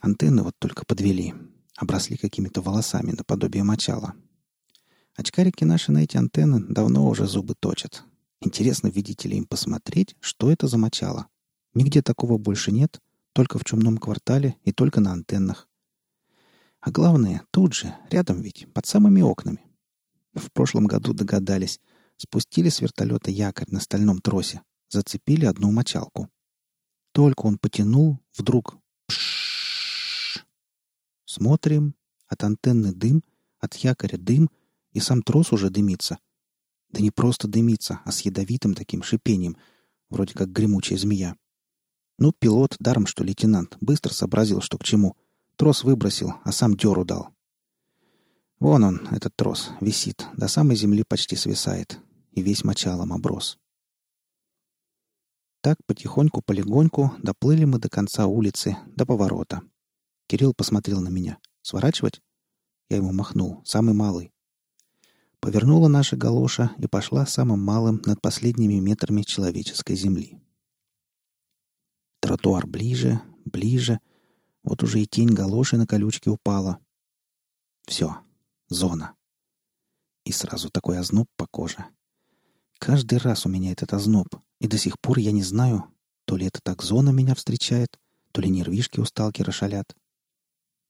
Антенны вот только подвели. Обросли какими-то волосами наподобие мочала. Очкарики наши на эти антенны давно уже зубы точат. Интересно, видите ли, им посмотреть, что это за мочало. Нигде такого больше нет, только в чумном квартале и только на антеннах. А главное, тут же, рядом ведь, под самыми окнами. В прошлом году догадались. Спустили с вертолета якорь на стальном тросе. Зацепили одну мочалку. Только он потянул, вдруг... Пшшш. Смотрим. От антенны дым, от якоря дым, и сам трос уже дымится. Да не просто дымится, а с ядовитым таким шипением, вроде как гремучая змея. Ну, пилот, даром что лейтенант, быстро сообразил, что к чему. Трос выбросил, а сам дёру дал. Вон он, этот трос, висит, до самой земли почти свисает, и весь мочалом оброс. Так потихоньку-полегоньку доплыли мы до конца улицы, до поворота. Кирилл посмотрел на меня. «Сворачивать?» Я ему махнул. «Самый малый». Повернула наша галоша и пошла самым малым над последними метрами человеческой земли. Тротуар ближе, ближе. Вот уже и тень галоши на колючке упала. Все, Зона. И сразу такой озноб по коже. Каждый раз у меня этот озноб, и до сих пор я не знаю, то ли это так зона меня встречает, то ли нервишки у сталкера шалят.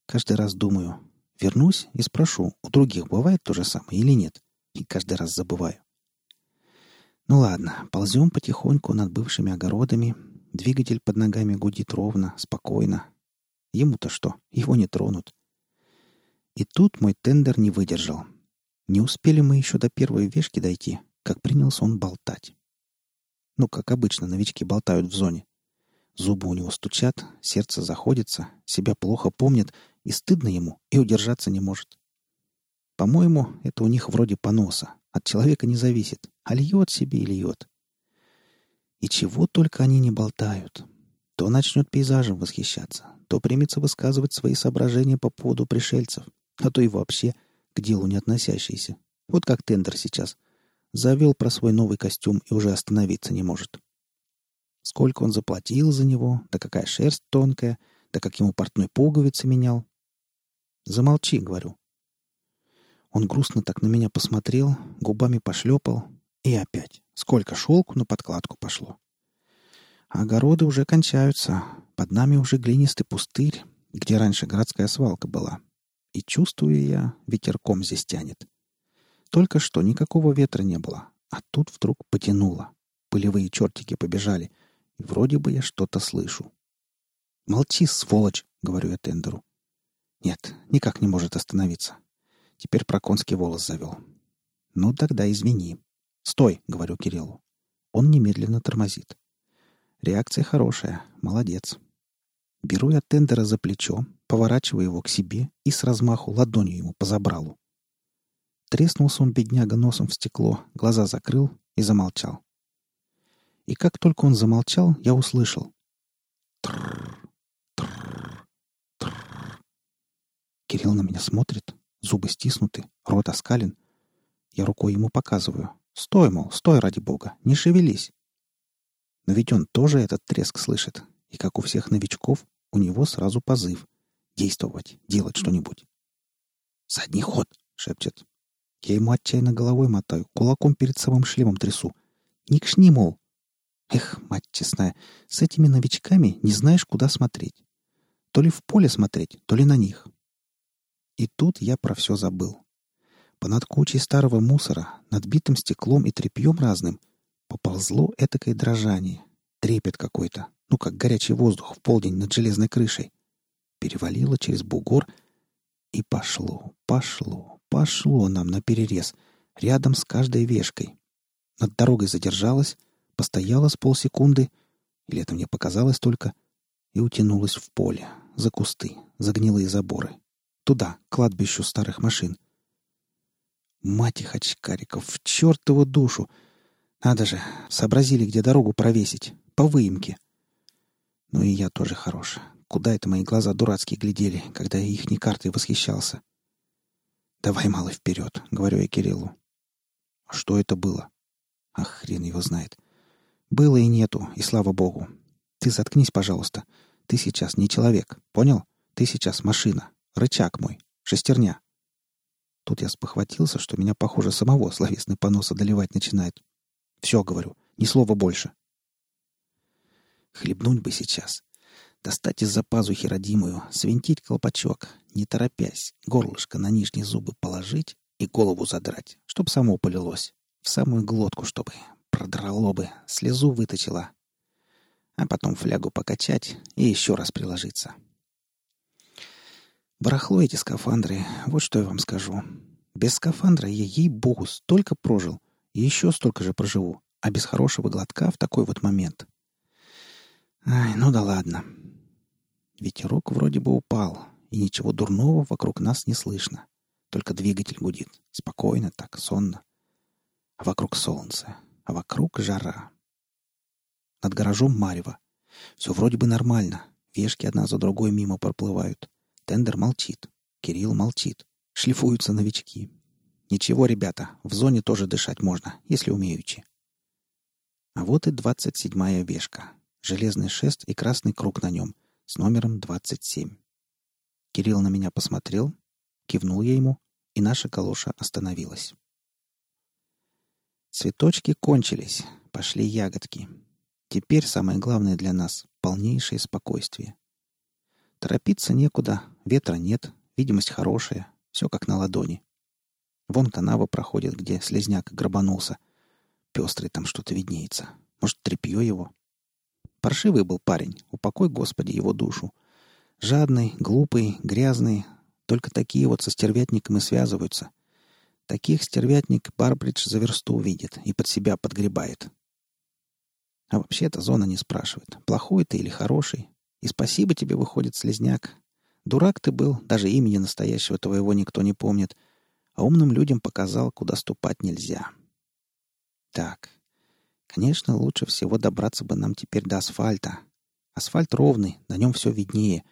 Каждый раз думаю, вернусь и спрошу, у других бывает то же самое или нет, и каждый раз забываю. Ну ладно, ползем потихоньку над бывшими огородами, двигатель под ногами гудит ровно, спокойно. Ему-то что, его не тронут. И тут мой тендер не выдержал. Не успели мы еще до первой вешки дойти, как принялся он болтать. Ну, как обычно, новички болтают в зоне. Зубы у него стучат, сердце заходится, себя плохо помнит, и стыдно ему, и удержаться не может. По-моему, это у них вроде поноса. От человека не зависит, а льет себе и льет. И чего только они не болтают. То начнет пейзажем восхищаться, то примется высказывать свои соображения по поводу пришельцев — а то и вообще к делу не относящиеся. Вот как Тендер сейчас. Завел про свой новый костюм и уже остановиться не может. Сколько он заплатил за него, да какая шерсть тонкая, да как ему портной пуговицы менял. Замолчи, говорю. Он грустно так на меня посмотрел, губами пошлепал, и опять. Сколько шелку на подкладку пошло. огороды уже кончаются. Под нами уже глинистый пустырь, где раньше городская свалка была. И чувствую я, ветерком здесь тянет. Только что никакого ветра не было, а тут вдруг потянуло. Пылевые чертики побежали, и вроде бы я что-то слышу. «Молчи, сволочь!» — говорю я тендеру. Нет, никак не может остановиться. Теперь про конский волос завел. «Ну, тогда извини». «Стой!» — говорю Кириллу. Он немедленно тормозит. Реакция хорошая. Молодец. Беру я тендера за плечо, поворачиваю его к себе и с размаху ладонью ему по забралу. Треснулся он, бедняга, носом в стекло, глаза закрыл и замолчал. И как только он замолчал, я услышал. Кирилл на меня смотрит, зубы стиснуты, рот оскален. Я рукой ему показываю. «Стой, мол, стой, ради бога, не шевелись». Но ведь он тоже этот треск слышит, и, как у всех новичков, у него сразу позыв — Действовать, делать что-нибудь. «Задний ход!» — шепчет. Я ему отчаянно головой мотаю, кулаком перед самым шлемом трясу. «Не мол!» Эх, мать честная, с этими новичками не знаешь, куда смотреть. То ли в поле смотреть, то ли на них. И тут я про все забыл. Понад кучей старого мусора, над битым стеклом и тряпьем разным, поползло этакое дрожание, трепет какой-то, ну, как горячий воздух в полдень над железной крышей перевалило через бугор и пошло, пошло, пошло нам на перерез, рядом с каждой вешкой. Над дорогой задержалась, постояла с полсекунды, или это мне показалось только, и утянулась в поле, за кусты, за гнилые заборы. Туда, к кладбищу старых машин. Мать их очкариков, в чертову душу! Надо же, сообразили, где дорогу провесить, по выемке. Ну и я тоже хорош. Куда это мои глаза дурацкие глядели, когда я ихней картой восхищался? «Давай, малый, вперед», — говорю я Кириллу. «А что это было?» Ах, хрен его знает. Было и нету, и слава богу. Ты заткнись, пожалуйста. Ты сейчас не человек, понял? Ты сейчас машина. Рычаг мой. Шестерня. Тут я спохватился, что меня, похоже, самого словесный понос одолевать начинает. Все, говорю, ни слова больше. Хлебнуть бы сейчас. Достать из-за пазухи родимую, свинтить колпачок, не торопясь, горлышко на нижние зубы положить и голову задрать, чтоб само полилось. В самую глотку, чтобы продрало бы, слезу выточила. А потом флягу покачать и еще раз приложиться. Барахло эти скафандры, вот что я вам скажу. Без скафандра я, ей-богу, столько прожил, и еще столько же проживу, а без хорошего глотка в такой вот момент. Ай, ну да ладно. Ветерок вроде бы упал, и ничего дурного вокруг нас не слышно. Только двигатель гудит. Спокойно так, сонно. А вокруг солнце, а вокруг жара. Над гаражом Марева. Все вроде бы нормально. Вешки одна за другой мимо проплывают. Тендер молчит. Кирилл молчит. Шлифуются новички. Ничего, ребята, в зоне тоже дышать можно, если умеючи. А вот и двадцать седьмая вешка. Железный шест и красный круг на нем с номером двадцать семь. Кирилл на меня посмотрел, кивнул я ему, и наша калоша остановилась. Цветочки кончились, пошли ягодки. Теперь самое главное для нас — полнейшее спокойствие. Торопиться некуда, ветра нет, видимость хорошая, все как на ладони. Вон канава проходит, где слезняк грабанулся. Пестрый там что-то виднеется. Может, тряпье его? Паршивый был парень, упокой, Господи, его душу. Жадный, глупый, грязный. Только такие вот со стервятником и связываются. Таких стервятник Барбридж за версту увидит и под себя подгребает. А вообще-то зона не спрашивает, плохой ты или хороший. И спасибо тебе, выходит, слезняк. Дурак ты был, даже имени настоящего твоего никто не помнит. А умным людям показал, куда ступать нельзя. Так, конечно, лучше всего добраться бы нам теперь до асфальта. Асфальт ровный, на нем все виднее.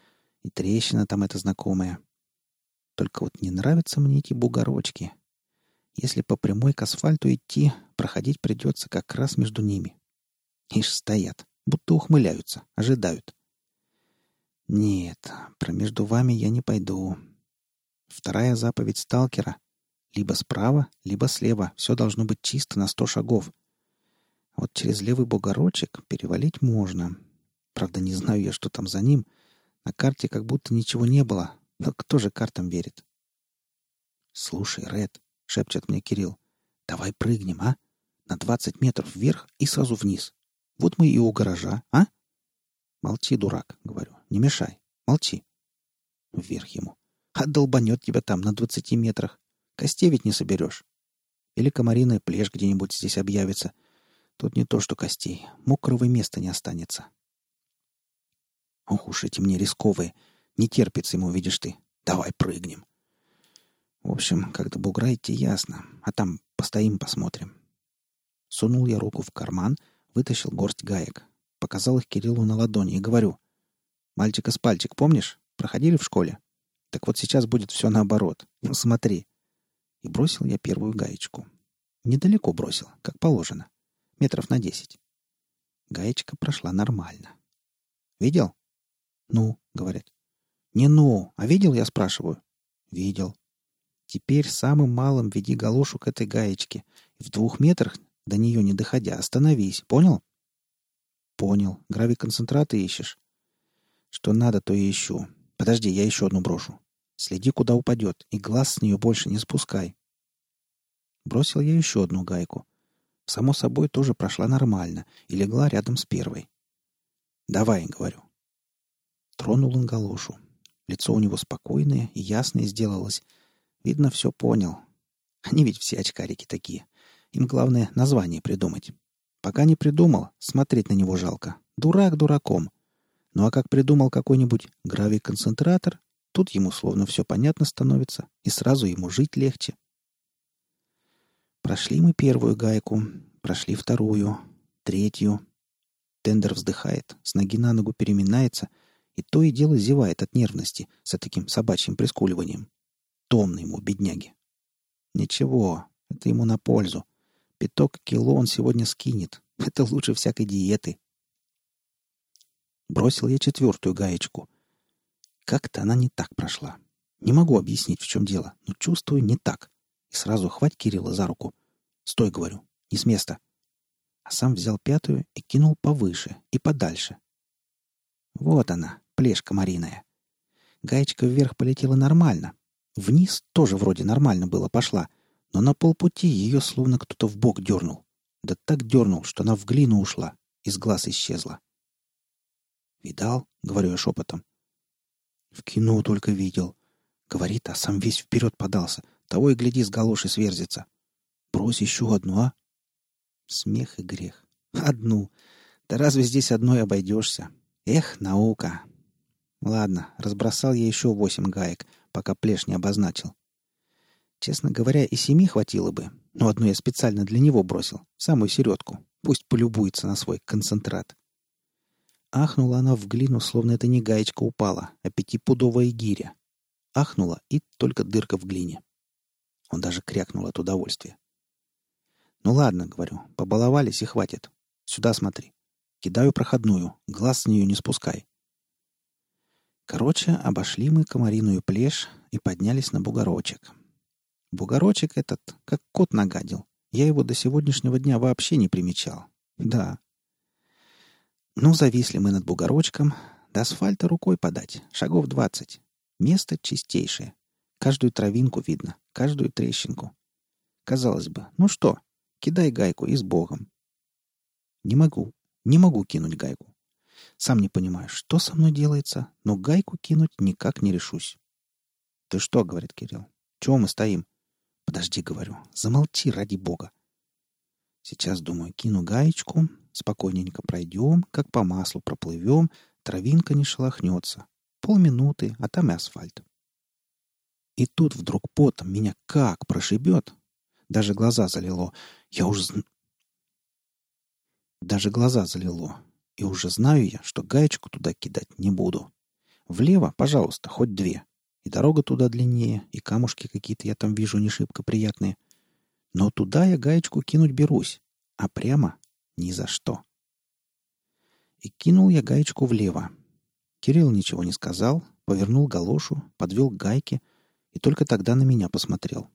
И трещина там эта знакомая. Только вот не нравятся мне эти бугорочки. Если по прямой к асфальту идти, проходить придется как раз между ними. Ишь стоят, будто ухмыляются, ожидают. Нет, про между вами я не пойду. Вторая заповедь сталкера. Либо справа, либо слева. Все должно быть чисто на сто шагов. Вот через левый бугорочек перевалить можно. Правда, не знаю я, что там за ним. На карте как будто ничего не было. Но кто же картам верит? Слушай, Ред, — шепчет мне Кирилл. «Давай прыгнем, а? На двадцать метров вверх и сразу вниз. Вот мы и у гаража, а?» «Молчи, дурак», — говорю. «Не мешай. Молчи». Вверх ему. «А долбанет тебя там на двадцати метрах. Костей ведь не соберешь. Или комариная плешь где-нибудь здесь объявится. Тут не то, что костей. Мокрого места не останется». «Ох уж эти мне рисковые. Не терпится ему, видишь ты. Давай прыгнем». В общем, как до бугра идти ясно, а там постоим, посмотрим. Сунул я руку в карман, вытащил горсть гаек, показал их Кириллу на ладони и говорю. «Мальчика с пальчик, помнишь? Проходили в школе? Так вот сейчас будет все наоборот. Ну, смотри». И бросил я первую гаечку. Недалеко бросил, как положено. Метров на десять. Гаечка прошла нормально. «Видел?» «Ну», — говорят. «Не ну, а видел, я спрашиваю?» «Видел». Теперь самым малым веди галошу к этой гаечке. В двух метрах, до нее не доходя, остановись. Понял? Понял. Гравиконцентраты ищешь? Что надо, то и ищу. Подожди, я еще одну брошу. Следи, куда упадет, и глаз с нее больше не спускай. Бросил я еще одну гайку. Само собой, тоже прошла нормально и легла рядом с первой. «Давай», — говорю. Тронул он галошу. Лицо у него спокойное и ясное сделалось, Видно, все понял. Они ведь все очкарики такие. Им главное название придумать. Пока не придумал, смотреть на него жалко. Дурак дураком. Ну а как придумал какой-нибудь гравий-концентратор, тут ему словно все понятно становится, и сразу ему жить легче. Прошли мы первую гайку, прошли вторую, третью. Тендер вздыхает, с ноги на ногу переминается, и то и дело зевает от нервности с таким собачьим прискуливанием. Томно ему, бедняги. Ничего, это ему на пользу. Пяток кило он сегодня скинет. Это лучше всякой диеты. Бросил я четвертую гаечку. Как-то она не так прошла. Не могу объяснить, в чем дело, но чувствую не так. И сразу хвать Кирилла за руку. «Стой», — говорю, — «не с места». А сам взял пятую и кинул повыше и подальше. Вот она, плешка мариная. Гаечка вверх полетела нормально. Вниз тоже вроде нормально было пошла, но на полпути ее словно кто-то в бок дернул. Да так дернул, что она в глину ушла, из глаз исчезла. «Видал?» — говорю я шепотом. «В кино только видел». Говорит, а сам весь вперед подался. Того и гляди, с галоши сверзится. «Брось еще одну, а?» Смех и грех. «Одну. Да разве здесь одной обойдешься? Эх, наука!» Ладно, разбросал я еще восемь гаек, пока плешь не обозначил. Честно говоря, и семи хватило бы, но одну я специально для него бросил, самую середку. Пусть полюбуется на свой концентрат. Ахнула она в глину, словно это не гаечка упала, а пятипудовая гиря. Ахнула, и только дырка в глине. Он даже крякнул от удовольствия. «Ну ладно», — говорю, — «побаловались и хватит. Сюда смотри. Кидаю проходную, глаз с нее не спускай». Короче, обошли мы комариную плешь и поднялись на бугорочек. Бугорочек этот, как кот нагадил. Я его до сегодняшнего дня вообще не примечал. Да. Ну, зависли мы над бугорочком. До асфальта рукой подать. Шагов двадцать. Место чистейшее. Каждую травинку видно, каждую трещинку. Казалось бы, ну что, кидай гайку и с Богом. Не могу, не могу кинуть гайку. Сам не понимаю, что со мной делается, но гайку кинуть никак не решусь. «Ты что?» — говорит Кирилл. «Чего мы стоим?» Подожди, говорю, замолчи ради бога. Сейчас, думаю, кину гаечку, спокойненько пройдем, как по маслу проплывем, травинка не шелохнется. Полминуты, а там и асфальт. И тут вдруг потом меня как прошибет. Даже глаза залило. Я уже... Даже глаза залило. И уже знаю я, что гаечку туда кидать не буду. Влево, пожалуйста, хоть две. И дорога туда длиннее, и камушки какие-то я там вижу не шибко приятные. Но туда я гаечку кинуть берусь, а прямо ни за что. И кинул я гаечку влево. Кирилл ничего не сказал, повернул галошу, подвел к гайке и только тогда на меня посмотрел.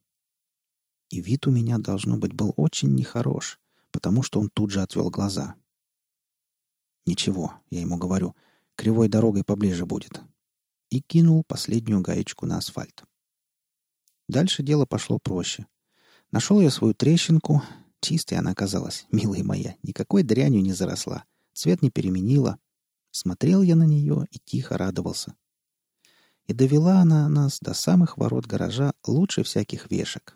И вид у меня, должно быть, был очень нехорош, потому что он тут же отвел глаза. «Ничего», — я ему говорю, — «кривой дорогой поближе будет и кинул последнюю гаечку на асфальт. Дальше дело пошло проще. Нашел я свою трещинку. Чистая она оказалась, милая моя. Никакой дрянью не заросла. Цвет не переменила. Смотрел я на нее и тихо радовался. И довела она нас до самых ворот гаража лучше всяких вешек.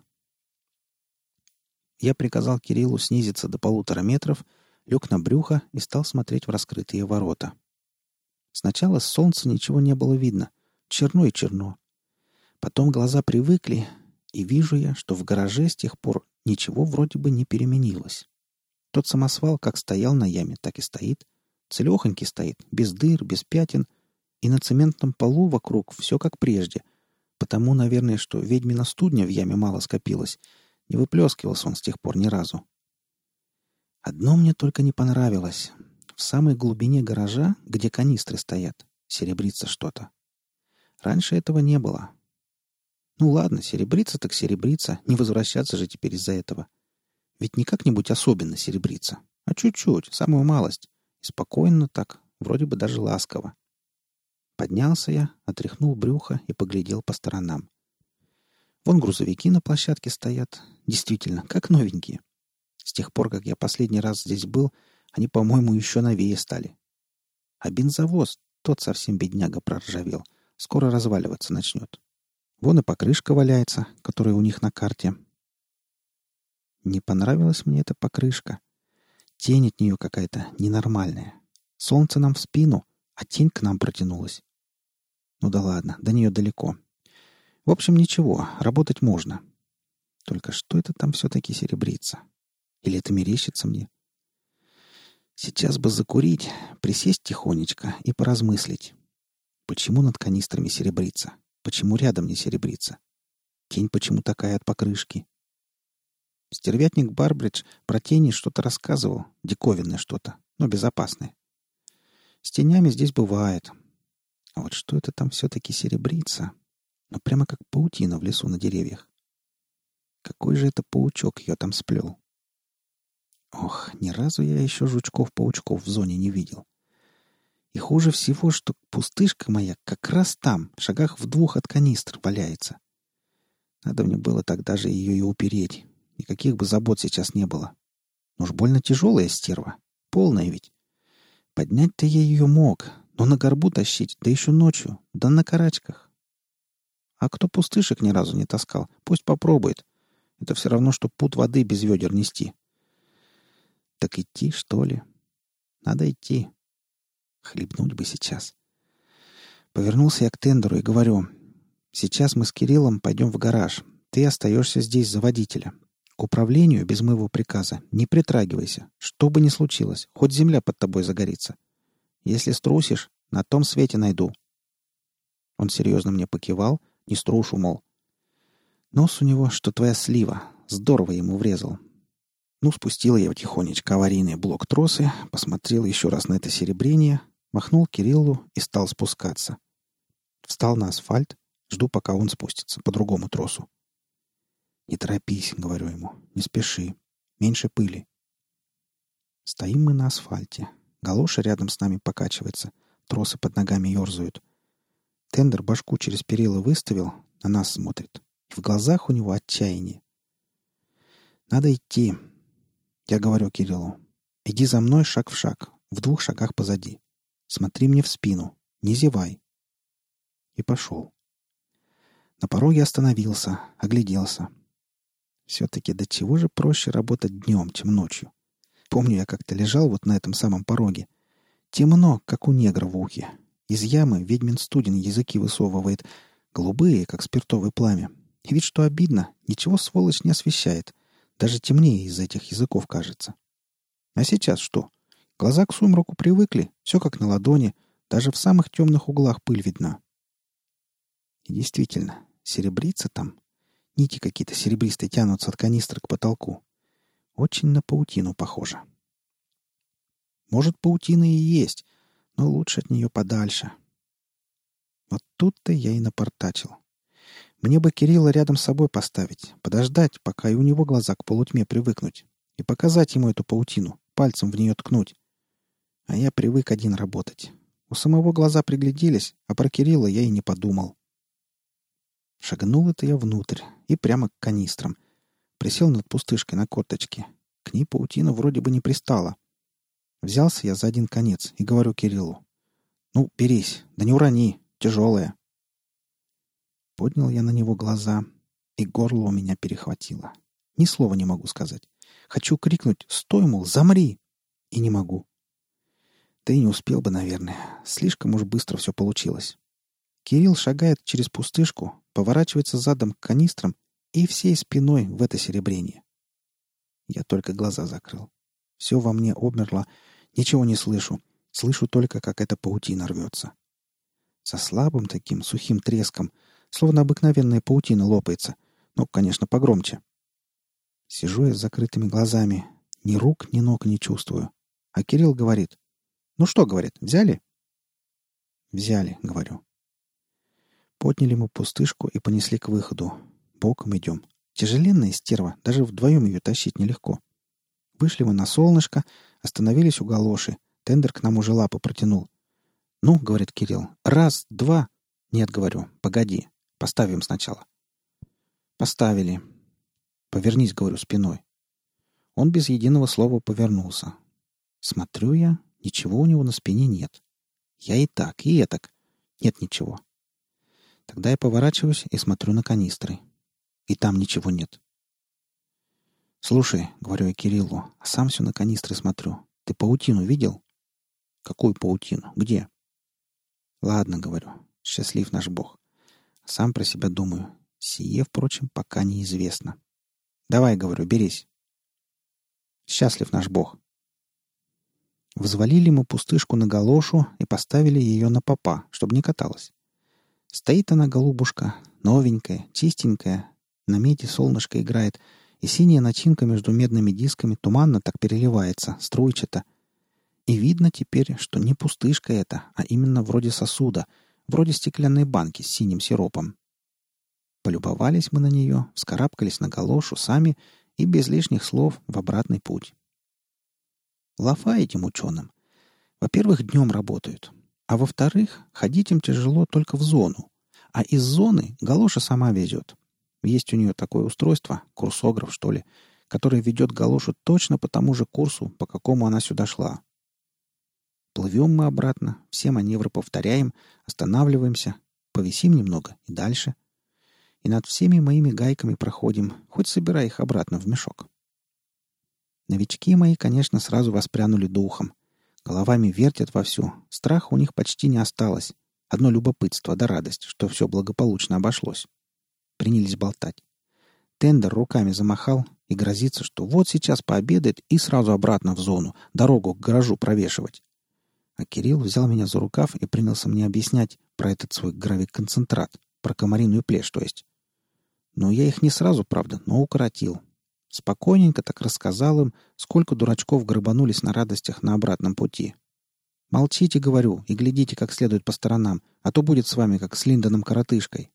Я приказал Кириллу снизиться до полутора метров, лег на брюхо и стал смотреть в раскрытые ворота. Сначала солнца ничего не было видно. Черно и черно. Потом глаза привыкли, и вижу я, что в гараже с тех пор ничего вроде бы не переменилось. Тот самосвал как стоял на яме, так и стоит. Целехонький стоит, без дыр, без пятен. И на цементном полу вокруг все как прежде. Потому, наверное, что ведьмина студня в яме мало скопилось. Не выплескивался он с тех пор ни разу. Одно мне только не понравилось. В самой глубине гаража, где канистры стоят, серебрится что-то. Раньше этого не было. Ну ладно, серебрится так серебрится, не возвращаться же теперь из-за этого. Ведь не как-нибудь особенно серебрится, а чуть-чуть, самую малость. И спокойно так, вроде бы даже ласково. Поднялся я, отряхнул брюхо и поглядел по сторонам. Вон грузовики на площадке стоят. Действительно, как новенькие. С тех пор, как я последний раз здесь был, они, по-моему, еще новее стали. А бензовоз, тот совсем бедняга проржавел. Скоро разваливаться начнет. Вон и покрышка валяется, которая у них на карте. Не понравилась мне эта покрышка. Тень от нее какая-то ненормальная. Солнце нам в спину, а тень к нам протянулась. Ну да ладно, до нее далеко. В общем, ничего, работать можно. Только что это там все-таки серебрится? Или это мерещится мне? Сейчас бы закурить, присесть тихонечко и поразмыслить. Почему над канистрами серебрится? Почему рядом не серебрится? Тень почему такая от покрышки? Стервятник Барбридж про тени что-то рассказывал, диковинное что-то, но безопасное. С тенями здесь бывает. А вот что это там все-таки серебрится? Ну, прямо как паутина в лесу на деревьях. Какой же это паучок ее там сплел? Ох, ни разу я еще жучков-паучков в зоне не видел. И хуже всего, что пустышка моя как раз там, в шагах в двух от канистр, валяется. Надо мне было тогда же ее и упереть. Никаких бы забот сейчас не было. Но уж больно тяжелая стерва. Полная ведь. Поднять-то я ее мог, но на горбу тащить, да еще ночью, да на карачках. А кто пустышек ни разу не таскал, пусть попробует. Это все равно, что пут воды без ведер нести. Так идти, что ли? Надо идти. Хлебнуть бы сейчас. Повернулся я к тендеру и говорю, сейчас мы с Кириллом пойдем в гараж. Ты остаешься здесь за водителя. К управлению без моего приказа не притрагивайся. Что бы ни случилось, хоть земля под тобой загорится. Если струсишь, на том свете найду. Он серьезно мне покивал, не струшу, мол. Нос у него, что твоя слива. Здорово ему врезал. Ну, спустил я тихонечко аварийный блок тросы, посмотрел еще раз на это серебрение, махнул Кириллу и стал спускаться. Встал на асфальт, жду, пока он спустится по другому тросу. «Не торопись», — говорю ему, — «не спеши. Меньше пыли». Стоим мы на асфальте. Галоша рядом с нами покачивается. Тросы под ногами ерзают. Тендер башку через перила выставил, на нас смотрит. И в глазах у него отчаяние. Надо идти. Я говорю Кириллу. Иди за мной шаг в шаг, в двух шагах позади. Смотри мне в спину. Не зевай. И пошел. На пороге остановился, огляделся. Все-таки до чего же проще работать днем, чем ночью? Помню, я как-то лежал вот на этом самом пороге. Темно, как у негра в ухе. Из ямы ведьмин студен языки высовывает, голубые, как спиртовое пламя. И ведь что обидно, ничего сволочь не освещает. Даже темнее из этих языков кажется. А сейчас что? Глаза к сумраку привыкли, все как на ладони, даже в самых темных углах пыль видна. И действительно, серебрится там. Нити какие-то серебристые тянутся от канистры к потолку. Очень на паутину похоже. Может, паутина и есть, но лучше от нее подальше. Вот тут-то я и напортачил. Мне бы Кирилла рядом с собой поставить, подождать, пока и у него глаза к полутьме привыкнуть, и показать ему эту паутину, пальцем в нее ткнуть. А я привык один работать. У самого глаза пригляделись, а про Кирилла я и не подумал. Шагнул это я внутрь и прямо к канистрам. Присел над пустышкой на корточке. К ней паутина вроде бы не пристала. Взялся я за один конец и говорю Кириллу. «Ну, берись, да не урони, тяжелая». Поднял я на него глаза, и горло у меня перехватило. Ни слова не могу сказать. Хочу крикнуть «Стой, мол, замри!» И не могу. Да и не успел бы, наверное. Слишком уж быстро все получилось. Кирилл шагает через пустышку, поворачивается задом к канистрам и всей спиной в это серебрение. Я только глаза закрыл. Все во мне обмерло, ничего не слышу. Слышу только, как эта паутина рвется. Со слабым таким сухим треском, словно обыкновенная паутина лопается. Ну, конечно, погромче. Сижу я с закрытыми глазами. Ни рук, ни ног не чувствую. А Кирилл говорит. «Ну что, — говорит, — взяли?» «Взяли», — говорю. Подняли мы пустышку и понесли к выходу. Боком идем. Тяжеленная стерва, даже вдвоем ее тащить нелегко. Вышли мы на солнышко, остановились у галоши. Тендер к нам уже лапы протянул. «Ну, — говорит Кирилл, — раз, два...» «Нет, — говорю, — погоди, поставим сначала». «Поставили». «Повернись, — говорю, — спиной». Он без единого слова повернулся. Смотрю я, ничего у него на спине нет. Я и так, и этак. Нет ничего. Тогда я поворачиваюсь и смотрю на канистры и там ничего нет. «Слушай», — говорю я Кириллу, а сам все на канистры смотрю. «Ты паутину видел?» «Какую паутину? Где?» «Ладно», — говорю, — «счастлив наш Бог». Сам про себя думаю. Сие, впрочем, пока неизвестно. «Давай», — говорю, — «берись». «Счастлив наш Бог». Взвалили мы пустышку на галошу и поставили ее на попа, чтобы не каталась. Стоит она, голубушка, новенькая, чистенькая, на меди солнышко играет, и синяя начинка между медными дисками туманно так переливается, струйчато. И видно теперь, что не пустышка это, а именно вроде сосуда. вроде стеклянной банки с синим сиропом. Полюбовались мы на нее, вскарабкались на галошу сами и без лишних слов в обратный путь. Лафа этим ученым. Во-первых, днем работают, а во-вторых, ходить им тяжело только в зону, а из зоны галоша сама везет. Есть у нее такое устройство, курсограф, что ли, которое ведет галошу точно по тому же курсу, по какому она сюда шла. Плывем мы обратно, все маневры повторяем, останавливаемся, повисим немного и дальше. И над всеми моими гайками проходим, хоть собирай их обратно в мешок. Новички мои, конечно, сразу воспрянули духом. Головами вертят вовсю, страха у них почти не осталось. Одно любопытство да радость, что все благополучно обошлось. Принялись болтать. Тендер руками замахал и грозится, что вот сейчас пообедает и сразу обратно в зону, дорогу к гаражу провешивать. А Кирилл взял меня за рукав и принялся мне объяснять про этот свой гравик-концентрат, про комариную плешь, то есть. Но я их не сразу, правда, но укоротил. Спокойненько так рассказал им, сколько дурачков грабанулись на радостях на обратном пути. «Молчите, — говорю, — и глядите как следует по сторонам, а то будет с вами, как с Линдоном-коротышкой».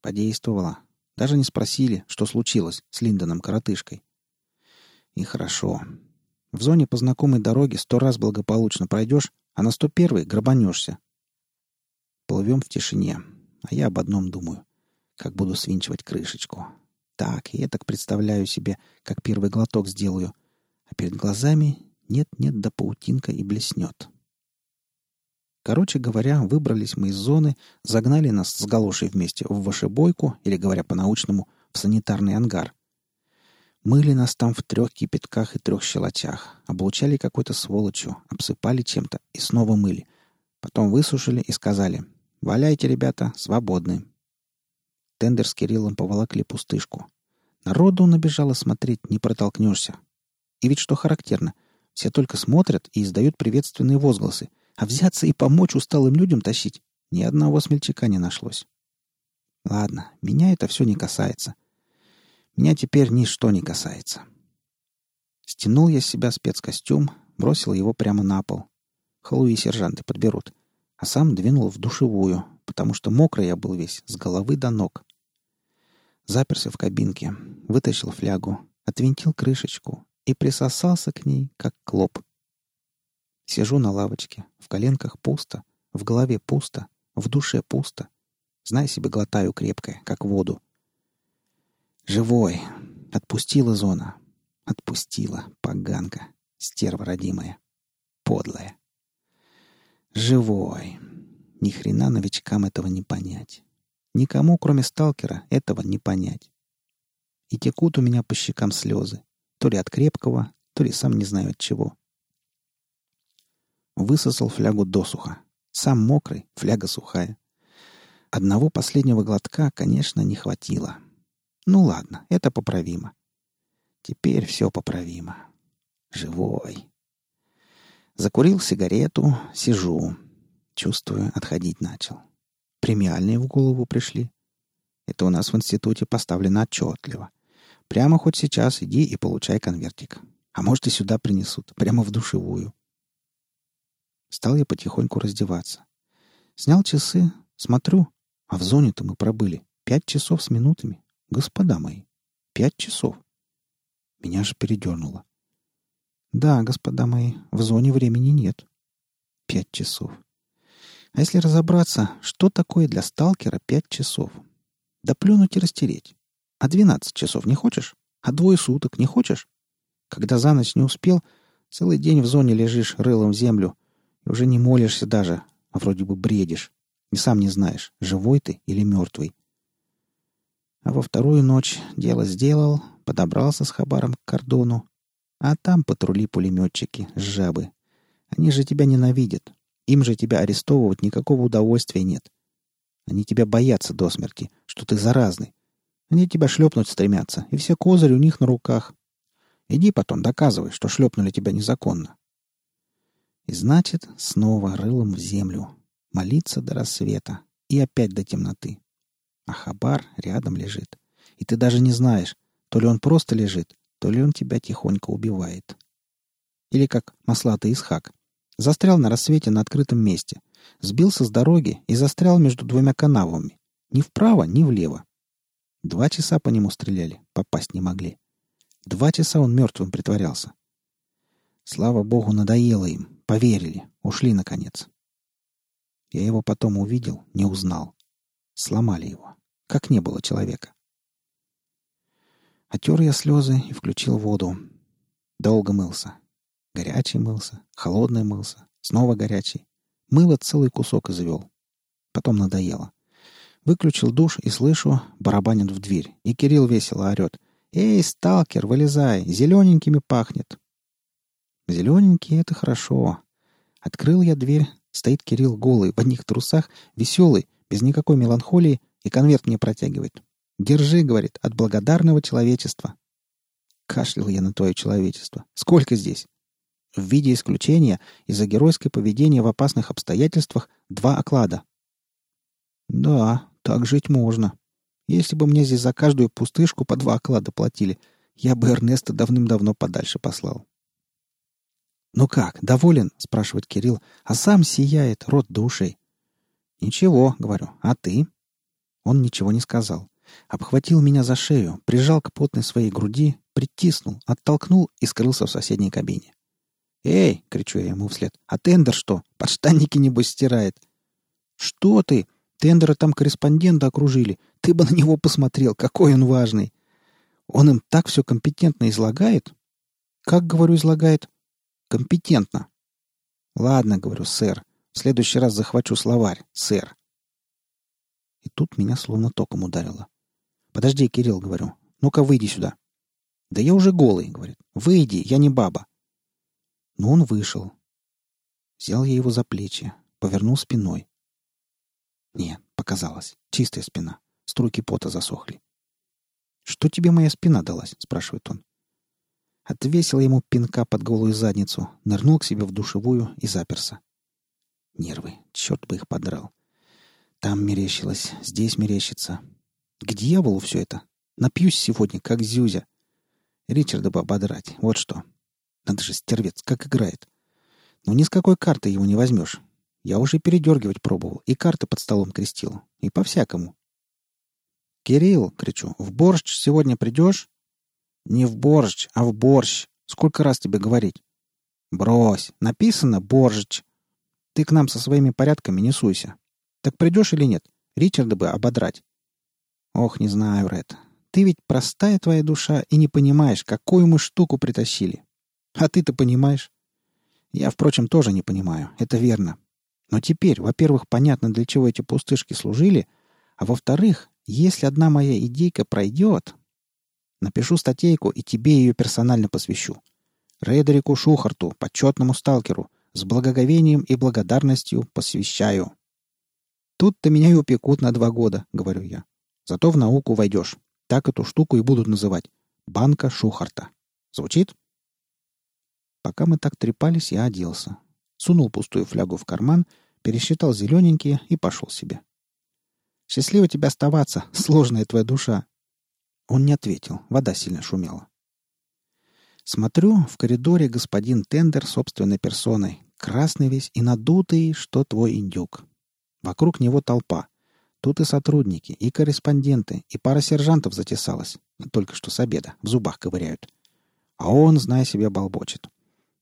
Подействовало. Даже не спросили, что случилось с Линдоном-коротышкой. И хорошо. В зоне по знакомой дороге сто раз благополучно пройдешь, а на сто первый грабанешься. Плывем в тишине, а я об одном думаю. Как буду свинчивать крышечку. Так, я так представляю себе, как первый глоток сделаю. А перед глазами нет-нет да паутинка и блеснет. Короче говоря, выбрались мы из зоны, загнали нас с галошей вместе в вошебойку, или, говоря по-научному, в санитарный ангар. Мыли нас там в трех кипятках и трех щелочах, облучали какой-то сволочью, обсыпали чем-то и снова мыли. Потом высушили и сказали «Валяйте, ребята, свободны». Тендер с Кириллом поволокли пустышку. Народу набежало смотреть, не протолкнешься. И ведь что характерно, все только смотрят и издают приветственные возгласы, а взяться и помочь усталым людям тащить ни одного смельчака не нашлось. Ладно, меня это все не касается — меня теперь ничто не касается. Стянул я с себя спецкостюм, бросил его прямо на пол. Халуи сержанты подберут. А сам двинул в душевую, потому что мокрый я был весь, с головы до ног. Заперся в кабинке, вытащил флягу, отвинтил крышечку и присосался к ней, как клоп. Сижу на лавочке, в коленках пусто, в голове пусто, в душе пусто. Знай себе, глотаю крепкое, как воду. Живой. Отпустила зона. Отпустила, поганка. Стерва родимая. Подлая. Живой. Ни хрена новичкам этого не понять. Никому, кроме сталкера, этого не понять. И текут у меня по щекам слезы. То ли от крепкого, то ли сам не знаю от чего. Высосал флягу досуха. Сам мокрый, фляга сухая. Одного последнего глотка, конечно, не хватило. Ну ладно, это поправимо. Теперь все поправимо. Живой. Закурил сигарету, сижу. Чувствую, отходить начал. Премиальные в голову пришли. Это у нас в институте поставлено отчетливо. Прямо хоть сейчас иди и получай конвертик. А может, и сюда принесут, прямо в душевую. Стал я потихоньку раздеваться. Снял часы, смотрю, а в зоне-то мы пробыли пять часов с минутами. Господа мои, пять часов. Меня же передернуло. Да, господа мои, в зоне времени нет. Пять часов. А если разобраться, что такое для сталкера пять часов? Да плюнуть и растереть. А двенадцать часов не хочешь? А двое суток не хочешь? Когда за ночь не успел, целый день в зоне лежишь рылом в землю и уже не молишься даже, а вроде бы бредишь. И сам не знаешь, живой ты или мертвый. А во вторую ночь дело сделал, подобрался с хабаром к кордону. А там патрули-пулеметчики, жабы. Они же тебя ненавидят. Им же тебя арестовывать никакого удовольствия нет. Они тебя боятся до смерти, что ты заразный. Они тебя шлепнуть стремятся, и все козыри у них на руках. Иди потом доказывай, что шлепнули тебя незаконно. И значит, снова рылом в землю. Молиться до рассвета. И опять до темноты. А хабар рядом лежит. И ты даже не знаешь, то ли он просто лежит, то ли он тебя тихонько убивает. Или как маслатый Исхак. Застрял на рассвете на открытом месте. Сбился с дороги и застрял между двумя канавами. Ни вправо, ни влево. Два часа по нему стреляли, попасть не могли. Два часа он мертвым притворялся. Слава богу, надоело им. Поверили. Ушли, наконец. Я его потом увидел, не узнал. Сломали его. Как не было человека. Отер я слезы и включил воду. Долго мылся. Горячий мылся, холодный мылся, снова горячий. Мыло целый кусок извел. Потом надоело. Выключил душ и слышу, барабанит в дверь. И Кирилл весело орет. «Эй, сталкер, вылезай! Зелененькими пахнет!» Зелененький — это хорошо. Открыл я дверь. Стоит Кирилл голый, в одних трусах, веселый, без никакой меланхолии, и конверт мне протягивает. «Держи», — говорит, — «от благодарного человечества». Кашлял я на твое человечество. Сколько здесь? В виде исключения из-за геройское поведение в опасных обстоятельствах два оклада. Да, так жить можно. Если бы мне здесь за каждую пустышку по два оклада платили, я бы Эрнеста давным-давно подальше послал. «Ну как, доволен?» — спрашивает Кирилл, а сам сияет, рот до ушей. «Ничего», — говорю, — «а ты?» Он ничего не сказал. Обхватил меня за шею, прижал к потной своей груди, притиснул, оттолкнул и скрылся в соседней кабине. «Эй!» — кричу я ему вслед. «А тендер что? Подштанники, небось, стирает!» «Что ты? Тендера там корреспондента окружили. Ты бы на него посмотрел, какой он важный!» Он им так все компетентно излагает. Как, говорю, излагает? Компетентно. Ладно, говорю, сэр. В следующий раз захвачу словарь, сэр. И тут меня словно током ударило. Подожди, Кирилл, говорю. Ну-ка, выйди сюда. Да я уже голый, говорит. Выйди, я не баба. Но он вышел. Взял я его за плечи, повернул спиной. Не, показалось. Чистая спина. Струйки пота засохли. «Что тебе моя спина далась?» — спрашивает он. Отвесил ему пинка под голую задницу, нырнул к себе в душевую и заперся. Нервы, черт бы их подрал. Там мерещилось, здесь мерещится. К дьяволу все это. Напьюсь сегодня, как Зюзя. Ричарда бы ободрать, вот что. Надо же, стервец, как играет. Но ни с какой карты его не возьмешь. Я уже передергивать пробовал, и карты под столом крестил. И по-всякому. «Кирилл!» — кричу. «В борщ сегодня придешь?» «Не в борщ, а в борщ. Сколько раз тебе говорить?» «Брось! Написано «борщ». Ты к нам со своими порядками не суйся. Так придешь или нет? Ричарда бы ободрать». «Ох, не знаю, Ред. Ты ведь простая твоя душа и не понимаешь, какую мы штуку притащили. А ты-то понимаешь?» «Я, впрочем, тоже не понимаю. Это верно. Но теперь, во-первых, понятно, для чего эти пустышки служили, а во-вторых, если одна моя идейка пройдет, напишу статейку и тебе ее персонально посвящу. Рейдерику Шухарту, почетному сталкеру, с благоговением и благодарностью посвящаю. Тут-то меня и упекут на два года, говорю я. Зато в науку войдешь. Так эту штуку и будут называть. Банка Шухарта. Звучит? Пока мы так трепались, я оделся. Сунул пустую флягу в карман, пересчитал зелененькие и пошел себе. Счастливо тебе оставаться, сложная твоя душа. Он не ответил, вода сильно шумела. Смотрю, в коридоре господин Тендер собственной персоной, красный весь и надутый, что твой индюк. Вокруг него толпа. Тут и сотрудники, и корреспонденты, и пара сержантов затесалась. Только что с обеда, в зубах ковыряют. А он, зная себя, болбочет.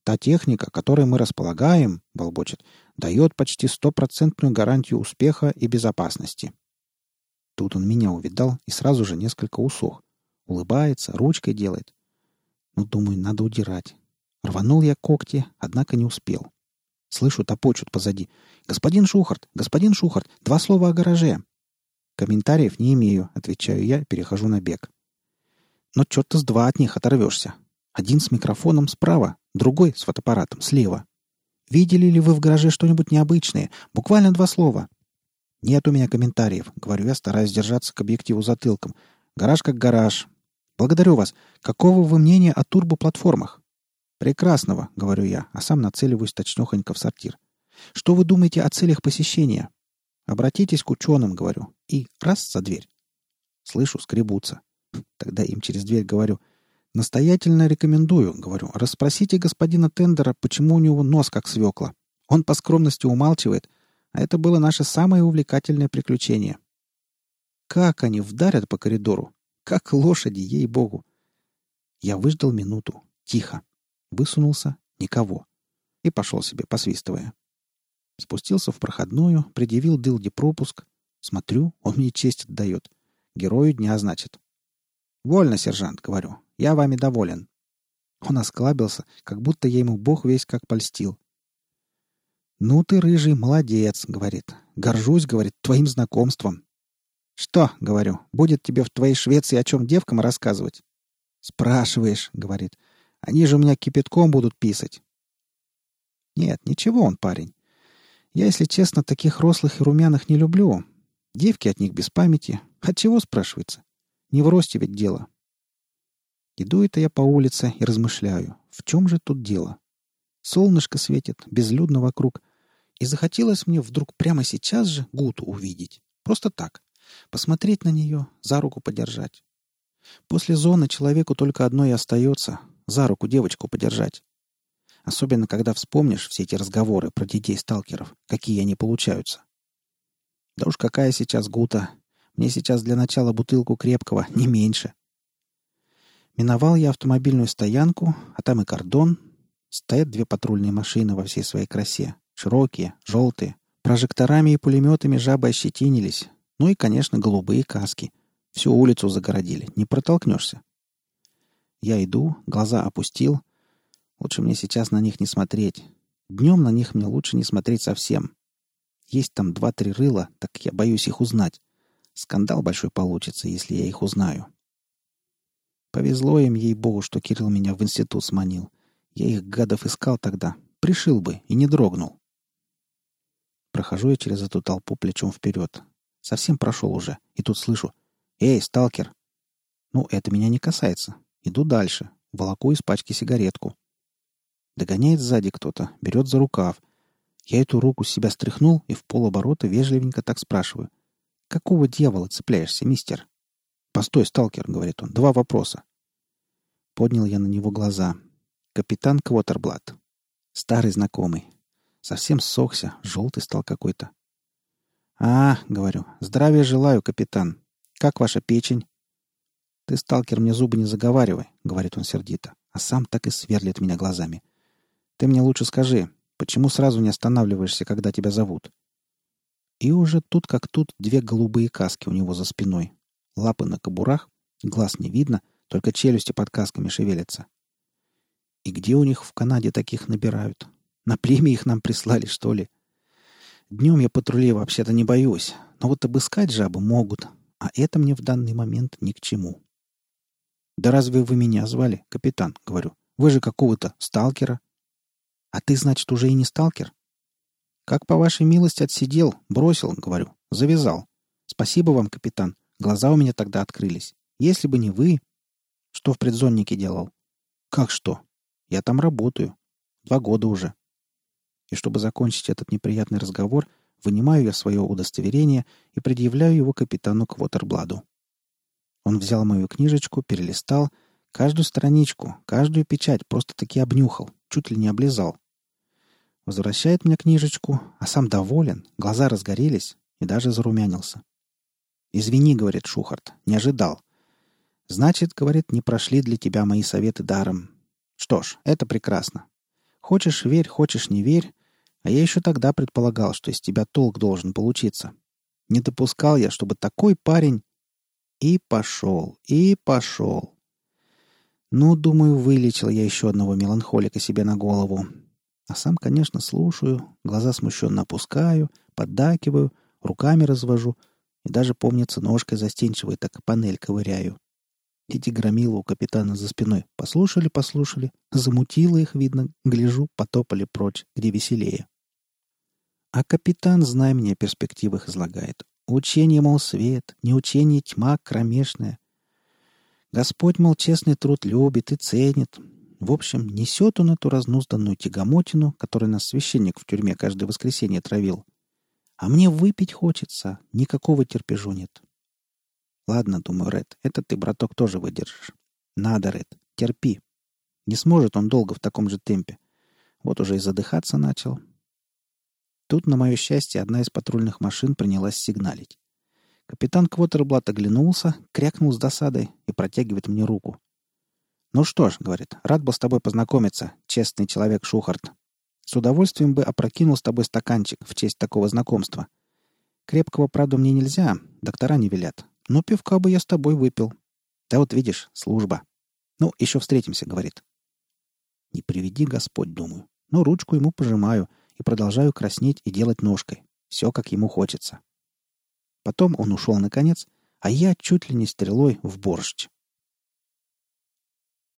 Та техника, которой мы располагаем, болбочет, дает почти стопроцентную гарантию успеха и безопасности. Тут он меня увидал и сразу же несколько усох. Улыбается, ручкой делает. Ну, думаю, надо удирать. Рванул я когти, однако не успел. Слышу, топочут позади. «Господин Шухарт! Господин Шухарт! Два слова о гараже!» «Комментариев не имею», — отвечаю я, перехожу на бег. Но черт-то с два от них оторвешься. Один с микрофоном справа, другой с фотоаппаратом слева. «Видели ли вы в гараже что-нибудь необычное? Буквально два слова. «Нет у меня комментариев», — говорю я, стараясь держаться к объективу затылком. «Гараж как гараж. Благодарю вас. Какого вы мнения о турбоплатформах?» «Прекрасного», — говорю я, а сам нацеливаюсь точнёхонько в сортир. «Что вы думаете о целях посещения?» «Обратитесь к ученым», — говорю, и раз за дверь. Слышу, скребутся. Тогда им через дверь говорю. «Настоятельно рекомендую», — говорю. «Расспросите господина Тендера, почему у него нос как свекла. Он по скромности умалчивает, А это было наше самое увлекательное приключение. Как они вдарят по коридору! Как лошади, ей-богу! Я выждал минуту. Тихо. Высунулся. Никого. И пошел себе, посвистывая. Спустился в проходную, предъявил Дылде пропуск. Смотрю, он мне честь отдает. Герою дня, значит. «Вольно, сержант», — говорю. «Я вами доволен». Он осклабился, как будто я ему бог весь как польстил. «Ну ты, рыжий, молодец», — говорит. «Горжусь», — говорит, — «твоим знакомством». «Что?» — говорю. «Будет тебе в твоей Швеции о чем девкам рассказывать?» «Спрашиваешь», — говорит. «Они же у меня кипятком будут писать». Нет, ничего он парень. Я, если честно, таких рослых и румяных не люблю. Девки от них без памяти. От чего, спрашивается? Не в росте ведь дело. Иду это я по улице и размышляю, в чем же тут дело? Солнышко светит, безлюдно вокруг. И захотелось мне вдруг прямо сейчас же Гуту увидеть. Просто так. Посмотреть на нее, за руку подержать. После зоны человеку только одно и остается — за руку девочку подержать. Особенно, когда вспомнишь все эти разговоры про детей-сталкеров, какие они получаются. Да уж какая сейчас Гута. Мне сейчас для начала бутылку крепкого, не меньше. Миновал я автомобильную стоянку, а там и кордон. Стоят две патрульные машины во всей своей красе. Широкие, желтые. Прожекторами и пулеметами жабы ощетинились. Ну и, конечно, голубые каски. Всю улицу загородили. Не протолкнешься. Я иду, глаза опустил. Лучше мне сейчас на них не смотреть. Днем на них мне лучше не смотреть совсем. Есть там два-три рыла, так я боюсь их узнать. Скандал большой получится, если я их узнаю. Повезло им, ей-богу, что Кирилл меня в институт сманил. Я их, гадов, искал тогда. Пришил бы и не дрогнул. Прохожу я через эту толпу плечом вперед. Совсем прошел уже. И тут слышу. «Эй, сталкер!» Ну, это меня не касается. Иду дальше. Волоку из пачки сигаретку. Догоняет сзади кто-то, берет за рукав. Я эту руку с себя стряхнул и в полоборота вежливенько так спрашиваю. «Какого дьявола цепляешься, мистер?» «Постой, сталкер», — говорит он, — «два вопроса». Поднял я на него глаза. Капитан Квотерблат. Старый знакомый. Совсем сохся, желтый стал какой-то. «А, — говорю, — здравия желаю, капитан. Как ваша печень?» «Ты, сталкер, мне зубы не заговаривай», — говорит он сердито, а сам так и сверлит меня глазами. «Ты мне лучше скажи, почему сразу не останавливаешься, когда тебя зовут?» И уже тут как тут две голубые каски у него за спиной, Лапы на кобурах, глаз не видно, только челюсти под касками шевелятся. И где у них в Канаде таких набирают? На племя их нам прислали, что ли? Днем я патрулей вообще-то не боюсь, но вот обыскать жабы могут, а это мне в данный момент ни к чему. «Да разве вы меня звали, капитан?» — говорю. «Вы же какого-то сталкера». «А ты, значит, уже и не сталкер?» «Как по вашей милости отсидел, бросил, — говорю, — завязал. Спасибо вам, капитан. Глаза у меня тогда открылись. Если бы не вы... Что в предзоннике делал? Как что? Я там работаю. Два года уже. И чтобы закончить этот неприятный разговор, вынимаю я свое удостоверение и предъявляю его капитану Квотербладу. Он взял мою книжечку, перелистал, каждую страничку, каждую печать просто-таки обнюхал, чуть ли не облизал. Возвращает мне книжечку, а сам доволен, глаза разгорелись и даже зарумянился. «Извини», — говорит Шухарт, — «не ожидал». «Значит, — говорит, — не прошли для тебя мои советы даром. Что ж, это прекрасно. Хочешь — верь, хочешь — не верь, а я еще тогда предполагал, что из тебя толк должен получиться. Не допускал я, чтобы такой парень... И пошел, и пошел. Ну, думаю, вылечил я еще одного меланхолика себе на голову. А сам, конечно, слушаю, глаза смущенно опускаю, поддакиваю, руками развожу — и даже, помнится, ножкой застенчивой так панель ковыряю. Эти громилы у капитана за спиной послушали, послушали, замутило их, видно, гляжу, потопали прочь, где веселее. А капитан, знай мне, о перспективах излагает. Учение, мол, свет, не учение тьма кромешная. Господь, мол, честный труд любит и ценит. В общем, несет он эту разнузданную тягомотину, которой нас священник в тюрьме каждое воскресенье травил. А мне выпить хочется. Никакого терпежу нет. Ладно, думаю, Ред, это ты, браток, тоже выдержишь. Надо, Ред, терпи. Не сможет он долго в таком же темпе. Вот уже и задыхаться начал. Тут, на мое счастье, одна из патрульных машин принялась сигналить. Капитан Квотерблат оглянулся, крякнул с досадой и протягивает мне руку. «Ну что ж», — говорит, — «рад был с тобой познакомиться, честный человек Шухарт. С удовольствием бы опрокинул с тобой стаканчик в честь такого знакомства. Крепкого, правда, мне нельзя, доктора не велят, но пивка бы я с тобой выпил. Да вот видишь, служба. Ну, еще встретимся», — говорит. Не приведи Господь, думаю. Но ручку ему пожимаю и продолжаю краснеть и делать ножкой. Все, как ему хочется. Потом он ушел наконец, а я чуть ли не стрелой в борщ.